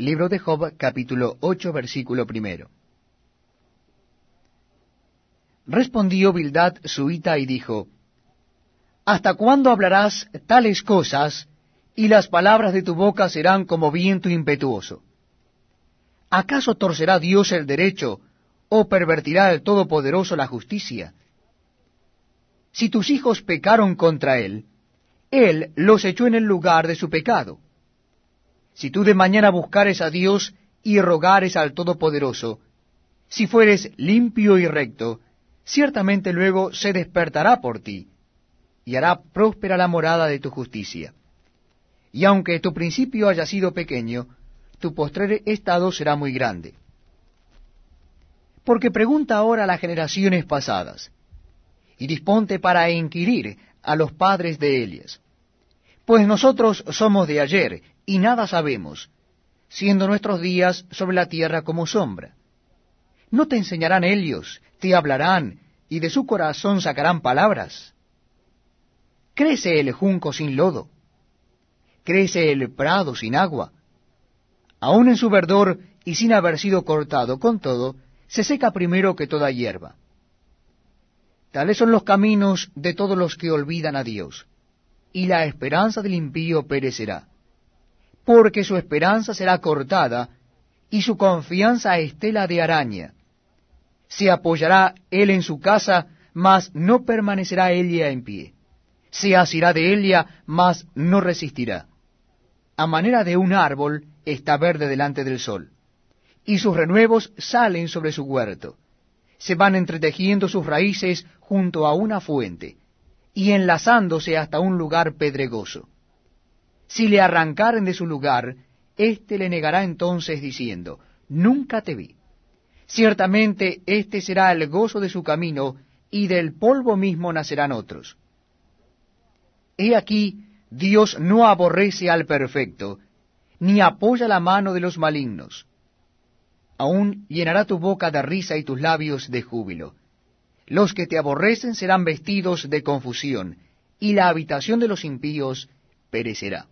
Libro de Job, capítulo 8, versículo primero. Respondió Bildad suita y dijo, ¿Hasta cuándo hablarás tales cosas, y las palabras de tu boca serán como viento impetuoso? ¿Acaso torcerá Dios el derecho, o pervertirá el Todopoderoso la justicia? Si tus hijos pecaron contra él, él los echó en el lugar de su pecado. Si tú de mañana buscares a Dios y rogares al Todopoderoso, si fueres limpio y recto, ciertamente luego se despertará por ti, y hará próspera la morada de tu justicia. Y aunque tu principio haya sido pequeño, tu postrer estado será muy grande. Porque pregunta ahora a las generaciones pasadas, y disponte para inquirir a los padres de Elias. Pues nosotros somos de ayer, y nada sabemos, siendo nuestros días sobre la tierra como sombra. ¿No te enseñarán ellos, te hablarán, y de su corazón sacarán palabras? Crece el junco sin lodo, crece el prado sin agua, aun en su verdor y sin haber sido cortado, con todo, se seca primero que toda hierba. Tales son los caminos de todos los que olvidan a Dios, y la esperanza del impío perecerá, porque su esperanza será cortada, y su confianza estela de araña. Se apoyará él en su casa, mas no permanecerá ella en pie. Se asirá de ella, mas no resistirá. A manera de un árbol está verde delante del sol, y sus renuevos salen sobre su huerto. Se van entretejiendo sus raíces junto a una fuente, y enlazándose hasta un lugar pedregoso. Si le arrancaren de su lugar, éste le negará entonces diciendo, Nunca te vi. Ciertamente este será el gozo de su camino, y del polvo mismo nacerán otros. He aquí, Dios no aborrece al perfecto, ni apoya la mano de los malignos. Aún llenará tu boca de risa y tus labios de júbilo. Los que te aborrecen serán vestidos de confusión, y la habitación de los impíos perecerá.